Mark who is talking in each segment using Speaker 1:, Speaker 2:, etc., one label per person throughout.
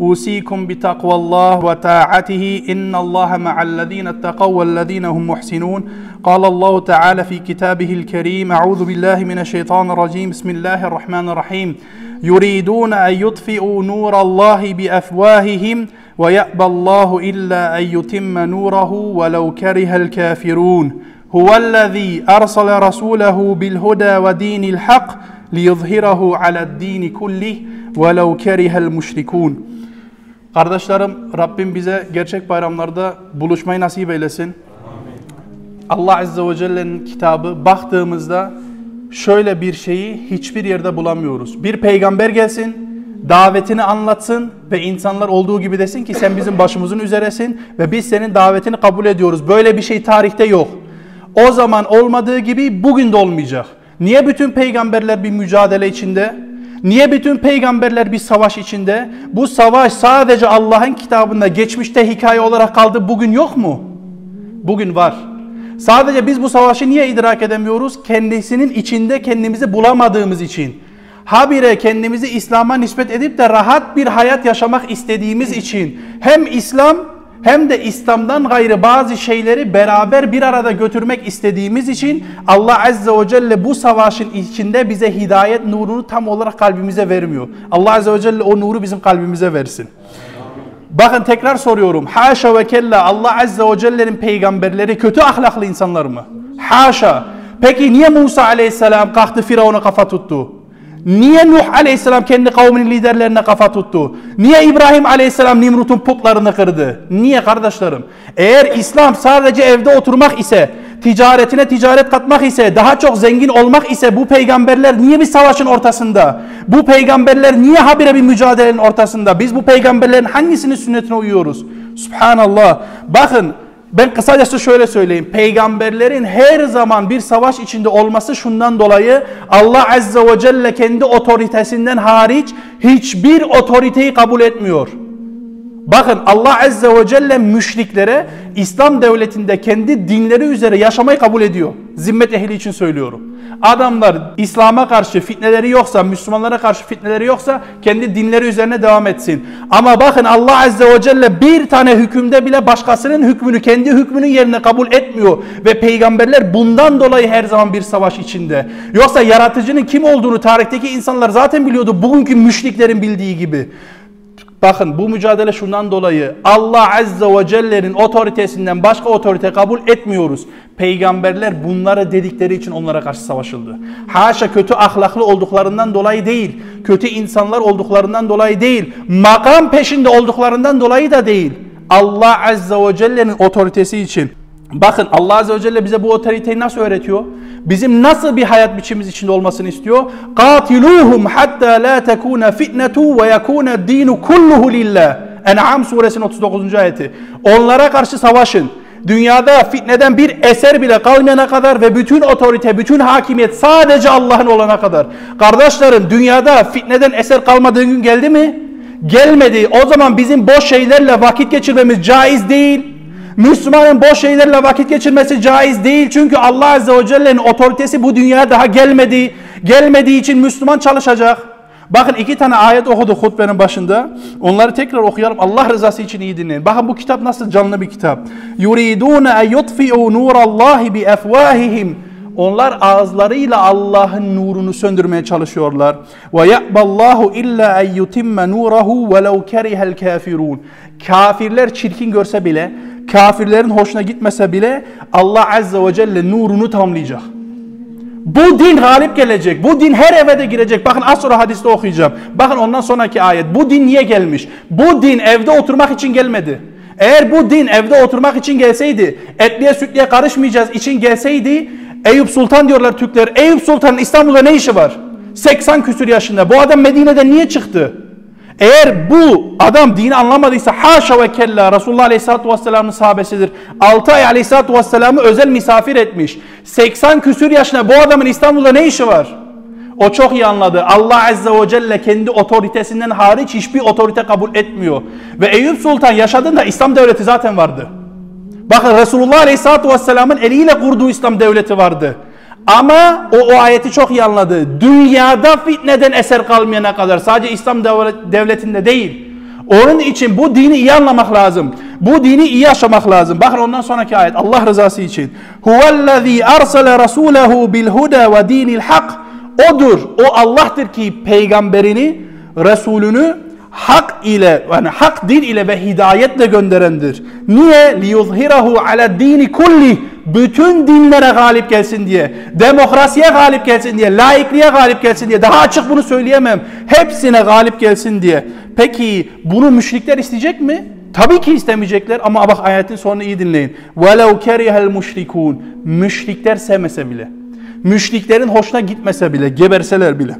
Speaker 1: أوصيكم بتقوى الله وطاعته. إن الله مع الذين اتقوا والذين هم محسنون. قال الله تعالى في كتابه الكريم أعوذ بالله من الشيطان الرجيم. بسم الله الرحمن الرحيم. يريدون أن يطفئوا نور الله بأفواههم ويأبى الله إلا أن يتم نوره ولو كره الكافرون. هو الذي أرسل رسوله بالهدى ودين الحق ليظهره على الدين كله ولو كره المشركون. Kardeşlerim Rabbim bize gerçek bayramlarda buluşmayı nasip eylesin. Allah Azze ve Celle'nin kitabı baktığımızda şöyle bir şeyi hiçbir yerde bulamıyoruz. Bir peygamber gelsin, davetini anlatsın ve insanlar olduğu gibi desin ki sen bizim başımızın üzeresin ve biz senin davetini kabul ediyoruz. Böyle bir şey tarihte yok. O zaman olmadığı gibi bugün de olmayacak. Niye bütün peygamberler bir mücadele içinde? Niye bütün peygamberler bir savaş içinde? Bu savaş sadece Allah'ın kitabında geçmişte hikaye olarak kaldı. Bugün yok mu? Bugün var. Sadece biz bu savaşı niye idrak edemiyoruz? Kendisinin içinde kendimizi bulamadığımız için. Habire kendimizi İslam'a nispet edip de rahat bir hayat yaşamak istediğimiz için. Hem İslam hem de İslam'dan gayrı bazı şeyleri beraber bir arada götürmek istediğimiz için Allah Azze ve Celle bu savaşın içinde bize hidayet nurunu tam olarak kalbimize vermiyor. Allah Azze ve Celle o nuru bizim kalbimize versin. Bakın tekrar soruyorum. Haşa ve kella Allah Azze ve Celle'nin peygamberleri kötü ahlaklı insanlar mı? Haşa. Peki niye Musa Aleyhisselam kalktı Firavun'a kafa tuttu? Niye Nuh aleyhisselam kendi kavminin liderlerine kafa tuttu? Niye İbrahim aleyhisselam Nimrut'un putlarını kırdı? Niye kardeşlerim? Eğer İslam sadece evde oturmak ise, ticaretine ticaret katmak ise, daha çok zengin olmak ise bu peygamberler niye bir savaşın ortasında? Bu peygamberler niye habire bir mücadelenin ortasında? Biz bu peygamberlerin hangisinin sünnetine uyuyoruz? Subhanallah. Bakın ben kısacası şöyle söyleyeyim. Peygamberlerin her zaman bir savaş içinde olması şundan dolayı Allah Azze ve Celle kendi otoritesinden hariç hiçbir otoriteyi kabul etmiyor. Bakın Allah Azze ve Celle müşriklere İslam devletinde kendi dinleri üzere yaşamayı kabul ediyor. Zimmet ehli için söylüyorum. Adamlar İslam'a karşı fitneleri yoksa, Müslümanlara karşı fitneleri yoksa kendi dinleri üzerine devam etsin. Ama bakın Allah Azze ve Celle bir tane hükümde bile başkasının hükmünü kendi hükmünün yerine kabul etmiyor. Ve peygamberler bundan dolayı her zaman bir savaş içinde. Yoksa yaratıcının kim olduğunu tarihteki insanlar zaten biliyordu. Bugünkü müşriklerin bildiği gibi. Bakın bu mücadele şundan dolayı Allah Azze ve Celle'nin otoritesinden başka otorite kabul etmiyoruz. Peygamberler bunları dedikleri için onlara karşı savaşıldı. Haşa kötü ahlaklı olduklarından dolayı değil, kötü insanlar olduklarından dolayı değil, makam peşinde olduklarından dolayı da değil. Allah Azze ve Celle'nin otoritesi için. Bakın Allah Azze ve Celle bize bu otoriteyi nasıl öğretiyor? Bizim nasıl bir hayat biçimimiz içinde olmasını istiyor? Qatiluhum hatta la tekuna fitnetu ve yakuna dinu kulluhu lillah. En'am suresinin 39. ayeti. Onlara karşı savaşın. Dünyada fitneden bir eser bile kalmayana kadar ve bütün otorite, bütün hakimiyet sadece Allah'ın olana kadar. Kardeşlerim dünyada fitneden eser kalmadığı gün geldi mi? Gelmedi. O zaman bizim boş şeylerle vakit geçirmemiz caiz değil. Müslümanın boş şeylerle vakit geçirmesi caiz değil. Çünkü Allah Azze ve Celle'nin otoritesi bu dünyaya daha gelmedi. Gelmediği için Müslüman çalışacak. Bakın iki tane ayet okuduk hutbenin başında. Onları tekrar okuyalım. Allah rızası için iyi dinleyin. Bakın bu kitap nasıl canlı bir kitap. Yuridune en yutfi'u nurallahi bi efvahihim. Onlar ağızlarıyla Allah'ın nurunu söndürmeye çalışıyorlar. Ve ya'ballahu illa en yutimme nurahu velev kerihel kafirun. Kafirler çirkin görse bile, kafirlerin hoşuna gitmese bile Allah Azze ve Celle nurunu tamamlayacak. Bu din galip gelecek. Bu din her eve de girecek. Bakın az sonra hadiste okuyacağım. Bakın ondan sonraki ayet. Bu din niye gelmiş? Bu din evde oturmak için gelmedi. Eğer bu din evde oturmak için gelseydi, etliye sütliye karışmayacağız için gelseydi, Eyüp Sultan diyorlar Türkler. Eyüp Sultan'ın İstanbul'da ne işi var? 80 küsür yaşında. Bu adam Medine'den niye çıktı? Eğer bu adam dini anlamadıysa haşa ve kella Resulullah Aleyhisselatü Vesselam'ın sahabesidir. 6 ay Aleyhisselatü Vesselam'ı özel misafir etmiş. 80 küsür yaşında bu adamın İstanbul'da ne işi var? O çok iyi anladı. Allah Azze ve Celle kendi otoritesinden hariç hiçbir otorite kabul etmiyor. Ve Eyüp Sultan yaşadığında İslam devleti zaten vardı. Bakın Resulullah Aleyhisselatü Vesselam'ın eliyle kurduğu İslam devleti vardı. Ama o, o ayeti çok iyi anladı. Dünyada fitneden eser kalmayana kadar sadece İslam devletinde değil. Onun için bu dini iyi anlamak lazım. Bu dini iyi yaşamak lazım. Bakın ondan sonraki ayet Allah rızası için. Huvellezî arsale rasûlehu bil huda ve dinil hak. Odur. O Allah'tır ki peygamberini, Resulünü hak ile yani hak din ile ve hidayetle gönderendir. Niye? Liyuzhirahu ala dini kulli bütün dinlere galip gelsin diye, demokrasiye galip gelsin diye, laikliğe galip gelsin diye, daha açık bunu söyleyemem. Hepsine galip gelsin diye. Peki bunu müşrikler isteyecek mi? Tabii ki istemeyecekler ama bak ayetin sonunu iyi dinleyin. وَلَوْ كَرِهَ الْمُشْرِكُونَ Müşrikler sevmese bile, müşriklerin hoşuna gitmese bile, geberseler bile.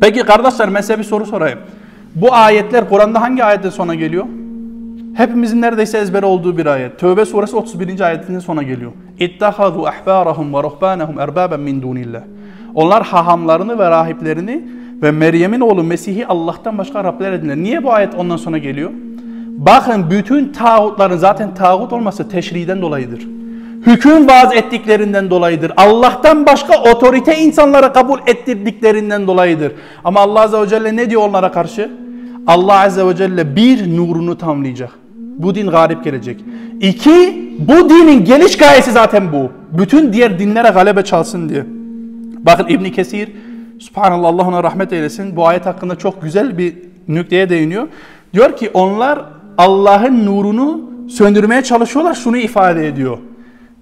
Speaker 1: Peki kardeşler ben size bir soru sorayım. Bu ayetler Kur'an'da hangi ayetten sonra geliyor? Hepimizin neredeyse ezbere olduğu bir ayet. Tövbe suresi 31. ayetinin sona geliyor. İttehadu ahbarahum ve ruhbanahum erbaben min dunillah. Onlar hahamlarını ve rahiplerini ve Meryem'in oğlu Mesih'i Allah'tan başka Rabler edinler. Niye bu ayet ondan sonra geliyor? Bakın bütün tağutların zaten tağut olması teşriden dolayıdır. Hüküm vaaz ettiklerinden dolayıdır. Allah'tan başka otorite insanlara kabul ettirdiklerinden dolayıdır. Ama Allah Azze ve Celle ne diyor onlara karşı? Allah Azze ve Celle bir nurunu tamlayacak. Bu din galip gelecek. İki, bu dinin geliş gayesi zaten bu. Bütün diğer dinlere galebe çalsın diye. Bakın İbni Kesir, Subhanallah Allah ona rahmet eylesin. Bu ayet hakkında çok güzel bir nükteye değiniyor. Diyor ki onlar Allah'ın nurunu söndürmeye çalışıyorlar. Şunu ifade ediyor.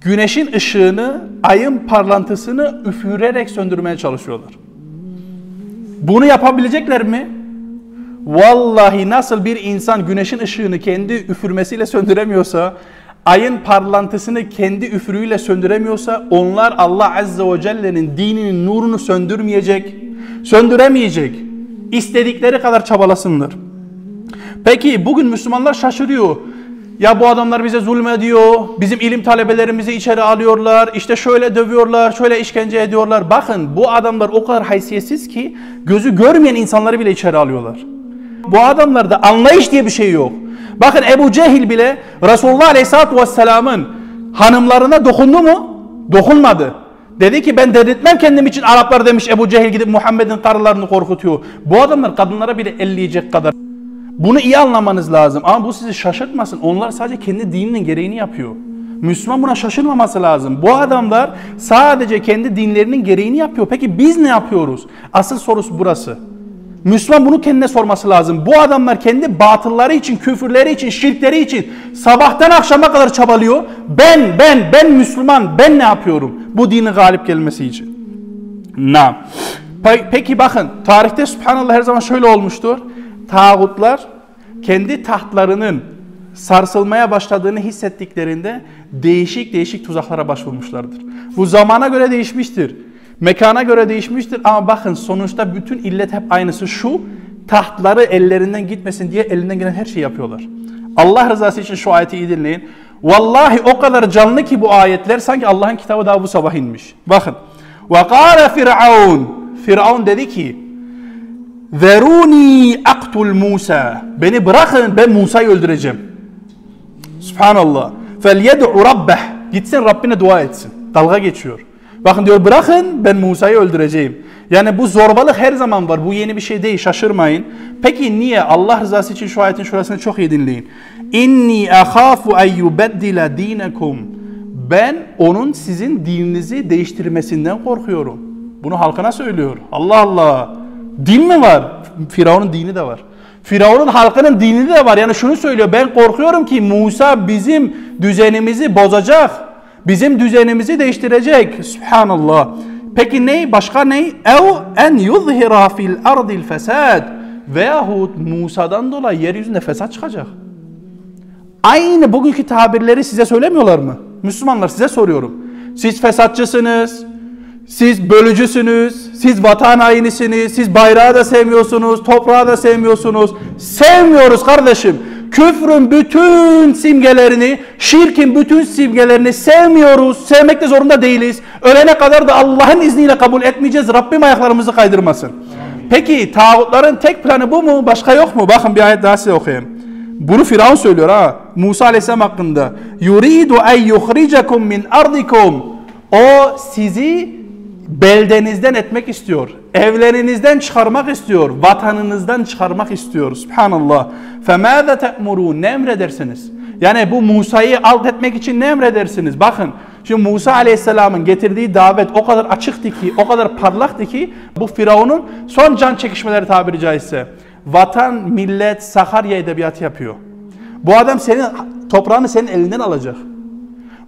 Speaker 1: Güneşin ışığını, ayın parlantısını üfürerek söndürmeye çalışıyorlar. Bunu yapabilecekler mi? Vallahi nasıl bir insan güneşin ışığını kendi üfürmesiyle söndüremiyorsa, ayın parlantısını kendi üfürüyle söndüremiyorsa onlar Allah Azze ve Celle'nin dininin nurunu söndürmeyecek, söndüremeyecek. İstedikleri kadar çabalasınlar. Peki bugün Müslümanlar şaşırıyor. Ya bu adamlar bize zulmediyor, bizim ilim talebelerimizi içeri alıyorlar, işte şöyle dövüyorlar, şöyle işkence ediyorlar. Bakın bu adamlar o kadar haysiyetsiz ki gözü görmeyen insanları bile içeri alıyorlar. Bu adamlarda anlayış diye bir şey yok. Bakın Ebu Cehil bile Resulullah Aleyhisselatü Vesselam'ın hanımlarına dokundu mu? Dokunmadı. Dedi ki ben dedirtmem kendim için Araplar demiş Ebu Cehil gidip Muhammed'in karılarını korkutuyor. Bu adamlar kadınlara bile elleyecek kadar. Bunu iyi anlamanız lazım ama bu sizi şaşırtmasın. Onlar sadece kendi dininin gereğini yapıyor. Müslüman buna şaşırmaması lazım. Bu adamlar sadece kendi dinlerinin gereğini yapıyor. Peki biz ne yapıyoruz? Asıl sorusu burası. Müslüman bunu kendine sorması lazım. Bu adamlar kendi batılları için, küfürleri için, şirkleri için sabahtan akşama kadar çabalıyor. Ben, ben, ben Müslüman, ben ne yapıyorum? Bu dinin galip gelmesi için. Na. Peki bakın, tarihte subhanallah her zaman şöyle olmuştur. Tağutlar kendi tahtlarının sarsılmaya başladığını hissettiklerinde değişik değişik tuzaklara başvurmuşlardır. Bu zamana göre değişmiştir. Mekana göre değişmiştir ama bakın sonuçta bütün illet hep aynısı şu. Tahtları ellerinden gitmesin diye elinden gelen her şeyi yapıyorlar. Allah rızası için şu ayeti iyi dinleyin. Vallahi o kadar canlı ki bu ayetler sanki Allah'ın kitabı daha bu sabah inmiş. Bakın. Ve kâle firavun. Firavun dedi ki Veruni aktul Musa. Beni bırakın ben Musa'yı öldüreceğim. Subhanallah. Fel yed'u rabbeh. Gitsin Rabbine dua etsin. Dalga geçiyor. Bakın diyor bırakın ben Musa'yı öldüreceğim. Yani bu zorbalık her zaman var. Bu yeni bir şey değil şaşırmayın. Peki niye? Allah rızası için şu ayetin şurasını çok iyi dinleyin. İnni ahafu en yubeddile dinekum. Ben onun sizin dininizi değiştirmesinden korkuyorum. Bunu halkına söylüyor. Allah Allah. Din mi var? Firavun'un dini de var. Firavun'un halkının dini de var. Yani şunu söylüyor. Ben korkuyorum ki Musa bizim düzenimizi bozacak. Bizim düzenimizi değiştirecek. Subhanallah. Peki ne? Başka ne? Ev en yuzhira fil ardil fesad. Veyahut Musa'dan dolayı yeryüzünde fesat çıkacak. Aynı bugünkü tabirleri size söylemiyorlar mı? Müslümanlar size soruyorum. Siz fesatçısınız. Siz bölücüsünüz, siz vatan hainisiniz, siz bayrağı da sevmiyorsunuz, toprağı da sevmiyorsunuz. Sevmiyoruz kardeşim. Küfrün bütün simgelerini, şirkin bütün simgelerini sevmiyoruz. Sevmek de zorunda değiliz. Ölene kadar da Allah'ın izniyle kabul etmeyeceğiz. Rabbim ayaklarımızı kaydırmasın. Peki tağutların tek planı bu mu? Başka yok mu? Bakın bir ayet daha size okuyayım. Bunu Firavun söylüyor ha. Musa Aleyhisselam hakkında. Yuridu en yuhricakum min ardikum. O sizi beldenizden etmek istiyor. Evlerinizden çıkarmak istiyor. Vatanınızdan çıkarmak istiyor. Subhanallah. فَمَاذَا تَأْمُرُونَ Ne emredersiniz? Yani bu Musa'yı alt etmek için ne emredersiniz? Bakın şimdi Musa Aleyhisselam'ın getirdiği davet o kadar açıktı ki, o kadar parlaktı ki bu Firavun'un son can çekişmeleri tabiri caizse. Vatan, millet, Sakarya edebiyatı yapıyor. Bu adam senin toprağını senin elinden alacak.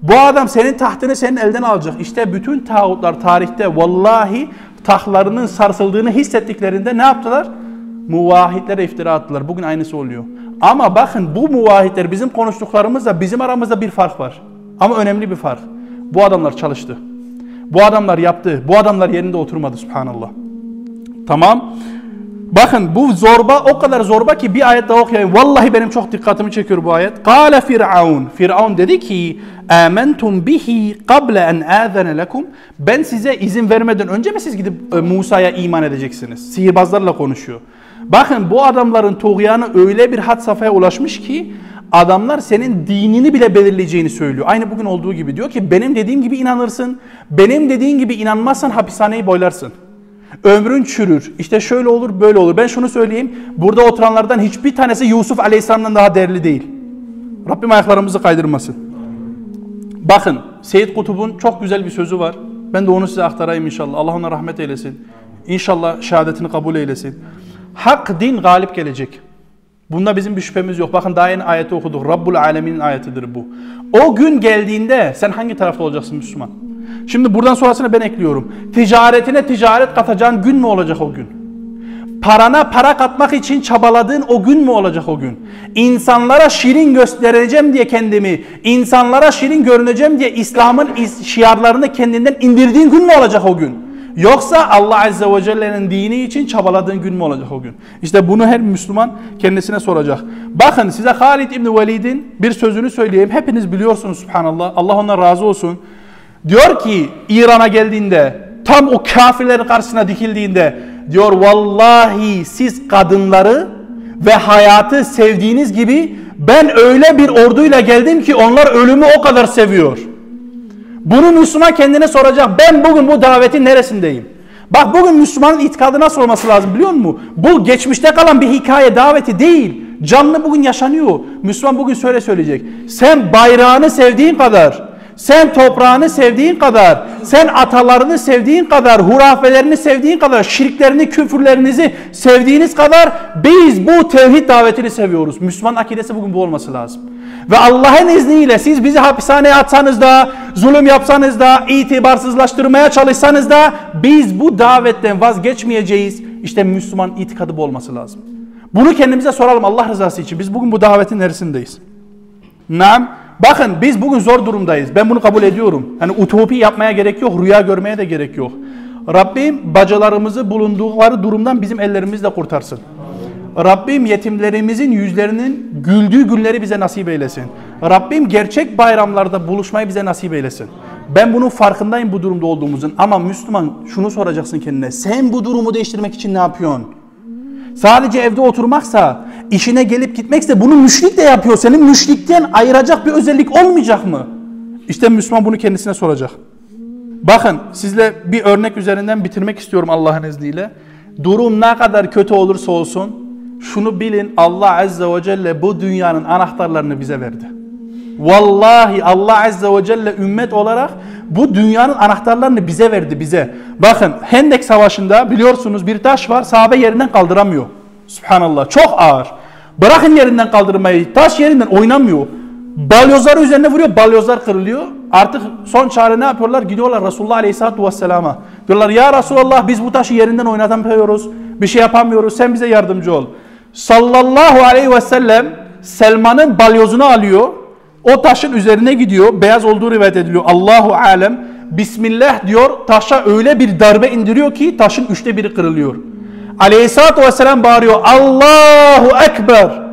Speaker 1: Bu adam senin tahtını senin elden alacak. İşte bütün tağutlar tarihte vallahi tahtlarının sarsıldığını hissettiklerinde ne yaptılar? Muvahhitlere iftira attılar. Bugün aynısı oluyor. Ama bakın bu muvahhidler bizim konuştuklarımızla bizim aramızda bir fark var. Ama önemli bir fark. Bu adamlar çalıştı. Bu adamlar yaptı. Bu adamlar yerinde oturmadı subhanallah. Tamam. Bakın bu zorba o kadar zorba ki bir ayet daha okuyayım. Vallahi benim çok dikkatimi çekiyor bu ayet. Kale Firavun. Firavun dedi ki: "Amentum bihi qabla en azana lekum." Ben size izin vermeden önce mi siz gidip e, Musa'ya iman edeceksiniz? Sihirbazlarla konuşuyor. Bakın bu adamların tuğyanı öyle bir had safhaya ulaşmış ki adamlar senin dinini bile belirleyeceğini söylüyor. Aynı bugün olduğu gibi diyor ki benim dediğim gibi inanırsın. Benim dediğin gibi inanmazsan hapishaneyi boylarsın. Ömrün çürür. İşte şöyle olur böyle olur. Ben şunu söyleyeyim. Burada oturanlardan hiçbir tanesi Yusuf Aleyhisselam'dan daha değerli değil. Rabbim ayaklarımızı kaydırmasın. Bakın Seyyid Kutub'un çok güzel bir sözü var. Ben de onu size aktarayım inşallah. Allah ona rahmet eylesin. İnşallah şehadetini kabul eylesin. Hak din galip gelecek. Bunda bizim bir şüphemiz yok. Bakın daha yeni ayeti okuduk. Rabbul Alemin'in ayetidir bu. O gün geldiğinde sen hangi tarafta olacaksın Müslüman? Şimdi buradan sonrasını ben ekliyorum. Ticaretine ticaret katacağın gün mü olacak o gün? Parana para katmak için çabaladığın o gün mü olacak o gün? İnsanlara şirin göstereceğim diye kendimi, insanlara şirin görüneceğim diye İslam'ın şiarlarını kendinden indirdiğin gün mü olacak o gün? Yoksa Allah Azze ve Celle'nin dini için çabaladığın gün mü olacak o gün? İşte bunu her Müslüman kendisine soracak. Bakın size Halid İbni Velid'in bir sözünü söyleyeyim. Hepiniz biliyorsunuz subhanallah. Allah ondan razı olsun. Diyor ki İran'a geldiğinde tam o kafirlerin karşısına dikildiğinde diyor vallahi siz kadınları ve hayatı sevdiğiniz gibi ben öyle bir orduyla geldim ki onlar ölümü o kadar seviyor. Bunu Müslüman kendine soracak. Ben bugün bu davetin neresindeyim? Bak bugün Müslümanın itikadı nasıl olması lazım biliyor musun? Bu geçmişte kalan bir hikaye daveti değil. Canlı bugün yaşanıyor. Müslüman bugün söyle söyleyecek. Sen bayrağını sevdiğin kadar sen toprağını sevdiğin kadar, sen atalarını sevdiğin kadar, hurafelerini sevdiğin kadar, şirklerini, küfürlerinizi sevdiğiniz kadar biz bu tevhid davetini seviyoruz. Müslüman akidesi bugün bu olması lazım. Ve Allah'ın izniyle siz bizi hapishaneye atsanız da, zulüm yapsanız da, itibarsızlaştırmaya çalışsanız da biz bu davetten vazgeçmeyeceğiz. İşte Müslüman itikadı bu olması lazım. Bunu kendimize soralım Allah rızası için. Biz bugün bu davetin neresindeyiz? Nam. Bakın biz bugün zor durumdayız. Ben bunu kabul ediyorum. Yani utopi yapmaya gerek yok, rüya görmeye de gerek yok. Rabbim bacılarımızı bulundukları durumdan bizim ellerimizle kurtarsın. Rabbim yetimlerimizin yüzlerinin güldüğü günleri bize nasip eylesin. Rabbim gerçek bayramlarda buluşmayı bize nasip eylesin. Ben bunun farkındayım bu durumda olduğumuzun ama Müslüman şunu soracaksın kendine. Sen bu durumu değiştirmek için ne yapıyorsun? Sadece evde oturmaksa, işine gelip gitmekse bunu müşrik de yapıyor. Senin müşrikten ayıracak bir özellik olmayacak mı? İşte Müslüman bunu kendisine soracak. Bakın sizle bir örnek üzerinden bitirmek istiyorum Allah'ın izniyle. Durum ne kadar kötü olursa olsun şunu bilin Allah Azze ve Celle bu dünyanın anahtarlarını bize verdi. Vallahi Allah Azze ve Celle ümmet olarak bu dünyanın anahtarlarını bize verdi bize. Bakın Hendek Savaşı'nda biliyorsunuz bir taş var sahabe yerinden kaldıramıyor. Subhanallah çok ağır. Bırakın yerinden kaldırmayı taş yerinden oynamıyor. Balyozlar üzerine vuruyor balyozlar kırılıyor. Artık son çare ne yapıyorlar? Gidiyorlar Resulullah Aleyhisselatü Vesselam'a. Diyorlar ya Resulallah biz bu taşı yerinden oynatamıyoruz. Bir şey yapamıyoruz sen bize yardımcı ol. Sallallahu aleyhi ve sellem Selman'ın balyozunu alıyor o taşın üzerine gidiyor. Beyaz olduğu rivayet ediliyor. Allahu alem. Bismillah diyor taşa öyle bir darbe indiriyor ki taşın üçte biri kırılıyor. Aleyhisselatü vesselam bağırıyor Allahu Ekber.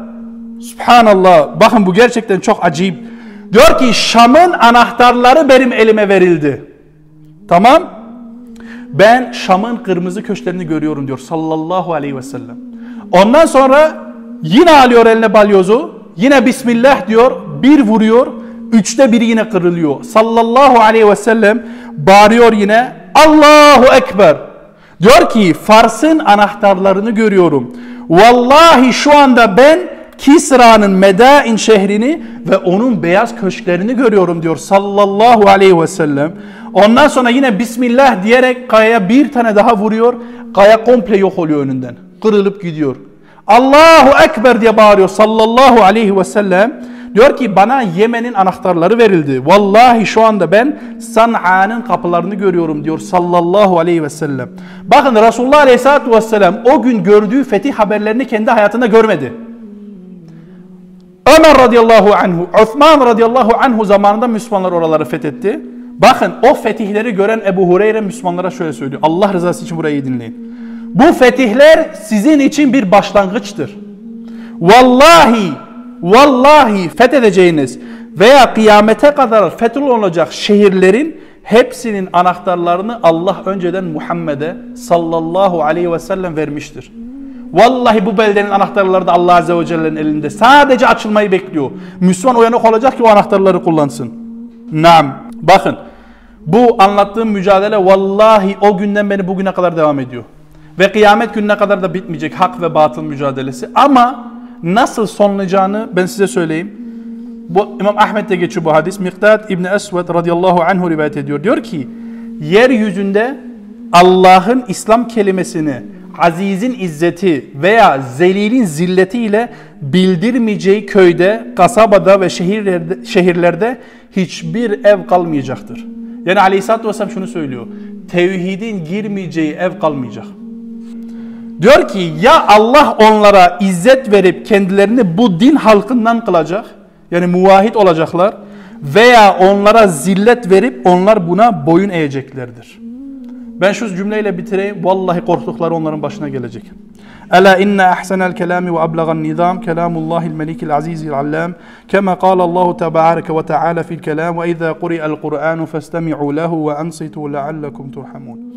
Speaker 1: Subhanallah. Bakın bu gerçekten çok acayip. Diyor ki Şam'ın anahtarları benim elime verildi. Tamam. Ben Şam'ın kırmızı köşklerini görüyorum diyor sallallahu aleyhi ve sellem. Ondan sonra yine alıyor eline balyozu. Yine Bismillah diyor. Bir vuruyor. Üçte biri yine kırılıyor. Sallallahu aleyhi ve sellem bağırıyor yine. Allahu Ekber. Diyor ki Fars'ın anahtarlarını görüyorum. Vallahi şu anda ben Kisra'nın Medain şehrini ve onun beyaz köşklerini görüyorum diyor sallallahu aleyhi ve sellem. Ondan sonra yine Bismillah diyerek kayaya bir tane daha vuruyor. Kaya komple yok oluyor önünden. Kırılıp gidiyor. Allahu Ekber diye bağırıyor sallallahu aleyhi ve sellem. Diyor ki bana Yemen'in anahtarları verildi. Vallahi şu anda ben San'a'nın kapılarını görüyorum diyor sallallahu aleyhi ve sellem. Bakın Resulullah aleyhissalatü vesselam o gün gördüğü fetih haberlerini kendi hayatında görmedi. Ömer radıyallahu anhu, Osman radıyallahu anhu zamanında Müslümanlar oraları fethetti. Bakın o fetihleri gören Ebu Hureyre Müslümanlara şöyle söylüyor. Allah rızası için burayı dinleyin. Bu fetihler sizin için bir başlangıçtır. Vallahi, vallahi fethedeceğiniz veya kıyamete kadar fetholunacak şehirlerin hepsinin anahtarlarını Allah önceden Muhammed'e sallallahu aleyhi ve sellem vermiştir. Vallahi bu beldenin anahtarları da Allah Azze ve Celle'nin elinde. Sadece açılmayı bekliyor. Müslüman uyanık olacak ki o anahtarları kullansın. Naam. Bakın bu anlattığım mücadele vallahi o günden beni bugüne kadar devam ediyor. Ve kıyamet gününe kadar da bitmeyecek hak ve batıl mücadelesi. Ama nasıl sonlayacağını ben size söyleyeyim. Bu İmam Ahmet'te geçiyor bu hadis. Miktad İbni Esved radıyallahu anhu rivayet ediyor. Diyor ki yeryüzünde Allah'ın İslam kelimesini azizin izzeti veya zelilin zilletiyle bildirmeyeceği köyde, kasabada ve şehirlerde, şehirlerde hiçbir ev kalmayacaktır. Yani Aleyhisselatü Vesselam şunu söylüyor. Tevhidin girmeyeceği ev kalmayacak. Diyor ki ya Allah onlara izzet verip kendilerini bu din halkından kılacak. Yani muvahit olacaklar. Veya onlara zillet verip onlar buna boyun eğeceklerdir. Ben şu cümleyle bitireyim. Vallahi korktukları onların başına gelecek. Ela inne ahsenel kelami ve ablagan nizam kelamullahil melikil azizil allam kema kâle Allahu tebareke ve teala fil kelam ve izâ kuri'el Kur'anu festemi'u lehu ve ansitu leallekum turhamun.